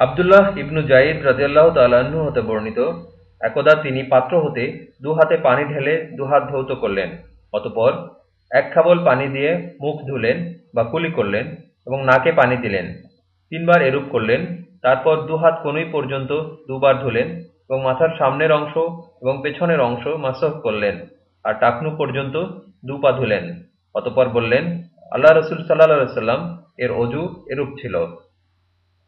আবদুল্লাহ ইবনু জাইদ রাজিয়াল্লাহ তাল্লাহ্ন হতে বর্ণিত, একদা তিনি পাত্র হতে দু হাতে পানি ঢেলে দুহাত ধৌত করলেন, অতপর এক খাবল পানি দিয়ে মুখ ধুলেন বা কুলি করলেন এবং নাকে পানি দিলেন। তিনবার এরূপ করলেন, তারপর দুহাত কনুই পর্যন্ত দুবার ধুলেন এবং মাথার সামনের অংশ এবং পেছনের অংশ মাসহ করলেন আর টাকনু পর্যন্ত দু পা ধুলেন। অতপর বললেন, আল্লাহ রসুল সাল্লাহ সাল্লাম এর অজু এরূপ ছিল।